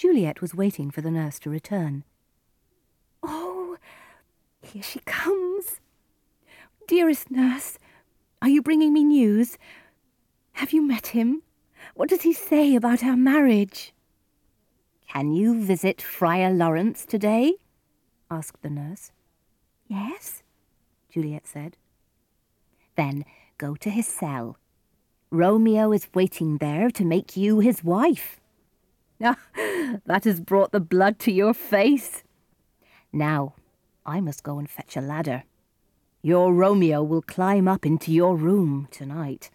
Juliet was waiting for the nurse to return. Oh, here she comes. Dearest nurse, are you bringing me news? Have you met him? What does he say about our marriage? Can you visit Friar Lawrence today? asked the nurse. Yes, Juliet said. Then go to his cell. Romeo is waiting there to make you his wife. Ah, that has brought the blood to your face. Now, I must go and fetch a ladder. Your Romeo will climb up into your room tonight.